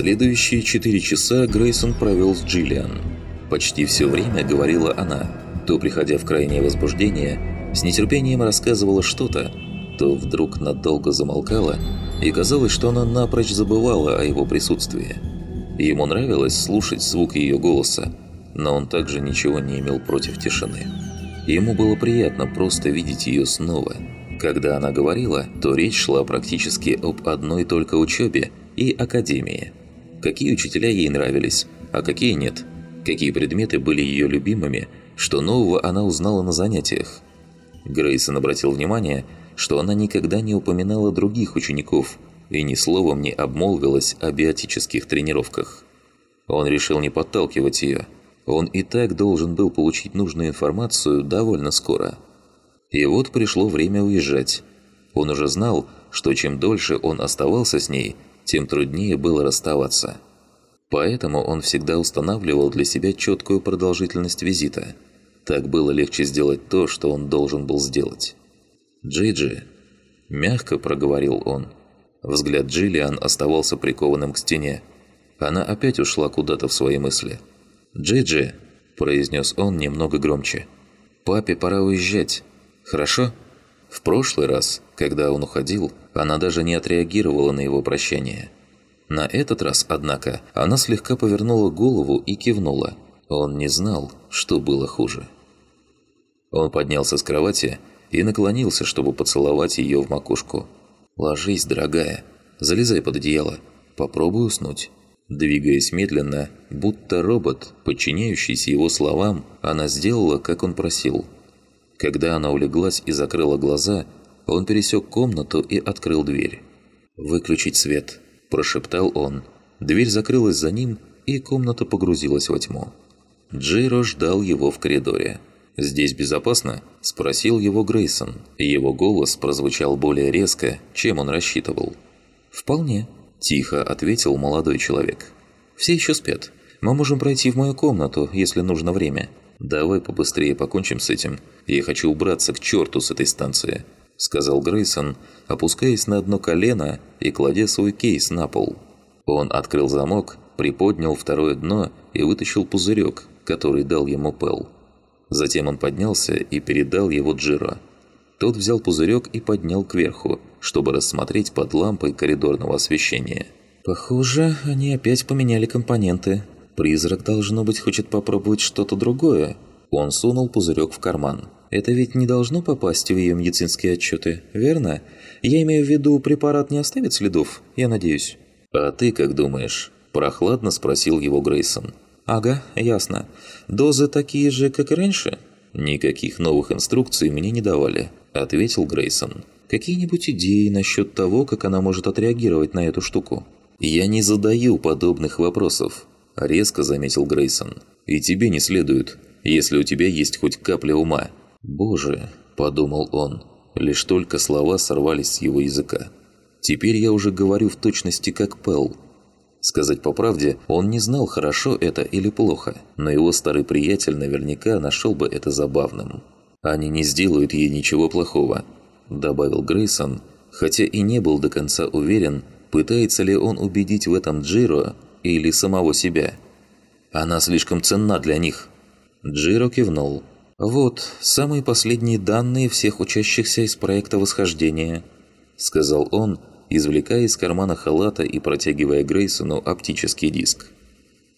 Следующие четыре часа Грейсон провел с Джиллиан. Почти все время говорила она, то приходя в крайнее возбуждение, с нетерпением рассказывала что-то, то вдруг надолго замолкала, и казалось, что она напрочь забывала о его присутствии. Ему нравилось слушать звук ее голоса, но он также ничего не имел против тишины. Ему было приятно просто видеть ее снова. Когда она говорила, то речь шла практически об одной только учебе и академии. Какие учителя ей нравились, а какие нет. Какие предметы были ее любимыми, что нового она узнала на занятиях. Грейсон обратил внимание, что она никогда не упоминала других учеников и ни словом не обмолвилась о биотических тренировках. Он решил не подталкивать ее – он и так должен был получить нужную информацию довольно скоро. И вот пришло время уезжать. Он уже знал, что чем дольше он оставался с ней, тем труднее было расставаться. Поэтому он всегда устанавливал для себя четкую продолжительность визита. Так было легче сделать то, что он должен был сделать. «Джиджи», – мягко проговорил он. Взгляд Джиллиан оставался прикованным к стене. Она опять ушла куда-то в свои мысли – «Джиджи», – произнес он немного громче, – «папе пора уезжать. Хорошо?» В прошлый раз, когда он уходил, она даже не отреагировала на его прощание. На этот раз, однако, она слегка повернула голову и кивнула. Он не знал, что было хуже. Он поднялся с кровати и наклонился, чтобы поцеловать ее в макушку. «Ложись, дорогая, залезай под одеяло, попробуй уснуть». Двигаясь медленно, будто робот, подчиняющийся его словам, она сделала, как он просил. Когда она улеглась и закрыла глаза, он пересек комнату и открыл дверь. «Выключить свет», – прошептал он. Дверь закрылась за ним, и комната погрузилась во тьму. Джейро ждал его в коридоре. «Здесь безопасно?» – спросил его Грейсон. Его голос прозвучал более резко, чем он рассчитывал. «Вполне», Тихо ответил молодой человек. «Все еще спят. Мы можем пройти в мою комнату, если нужно время. Давай побыстрее покончим с этим. Я хочу убраться к черту с этой станции», – сказал Грейсон, опускаясь на одно колено и кладя свой кейс на пол. Он открыл замок, приподнял второе дно и вытащил пузырек, который дал ему Пэл. Затем он поднялся и передал его Джиро. Тот взял пузырек и поднял кверху, чтобы рассмотреть под лампой коридорного освещения. «Похоже, они опять поменяли компоненты. Призрак, должно быть, хочет попробовать что-то другое». Он сунул пузырек в карман. «Это ведь не должно попасть в ее медицинские отчеты, верно? Я имею в виду, препарат не оставит следов, я надеюсь». «А ты как думаешь?» – прохладно спросил его Грейсон. «Ага, ясно. Дозы такие же, как и раньше?» «Никаких новых инструкций мне не давали», – ответил Грейсон какие-нибудь идеи насчет того, как она может отреагировать на эту штуку? «Я не задаю подобных вопросов», – резко заметил Грейсон. «И тебе не следует, если у тебя есть хоть капля ума». «Боже», – подумал он, лишь только слова сорвались с его языка. «Теперь я уже говорю в точности как Пэл». Сказать по правде, он не знал, хорошо это или плохо, но его старый приятель наверняка нашел бы это забавным. Они не сделают ей ничего плохого, – добавил Грейсон, хотя и не был до конца уверен, пытается ли он убедить в этом Джиро или самого себя. «Она слишком ценна для них». Джиро кивнул. «Вот, самые последние данные всех учащихся из проекта восхождения», – сказал он, извлекая из кармана халата и протягивая Грейсону оптический диск.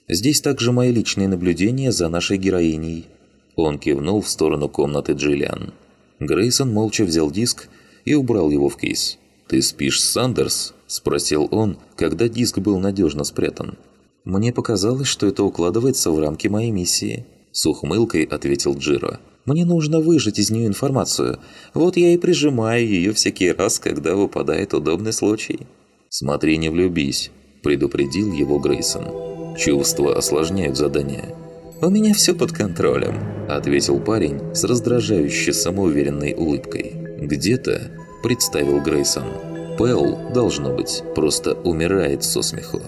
«Здесь также мои личные наблюдения за нашей героиней». Он кивнул в сторону комнаты Джиллиан. Грейсон молча взял диск и убрал его в кейс. «Ты спишь Сандерс?» – спросил он, когда диск был надежно спрятан. «Мне показалось, что это укладывается в рамки моей миссии», – с ухмылкой ответил Джиро. «Мне нужно выжать из нее информацию. Вот я и прижимаю ее всякий раз, когда выпадает удобный случай». «Смотри, не влюбись», – предупредил его Грейсон. «Чувства осложняют задание». «У меня все под контролем», – ответил парень с раздражающей самоуверенной улыбкой. «Где-то», – представил Грейсон, – «Пэл, должно быть, просто умирает со смеху».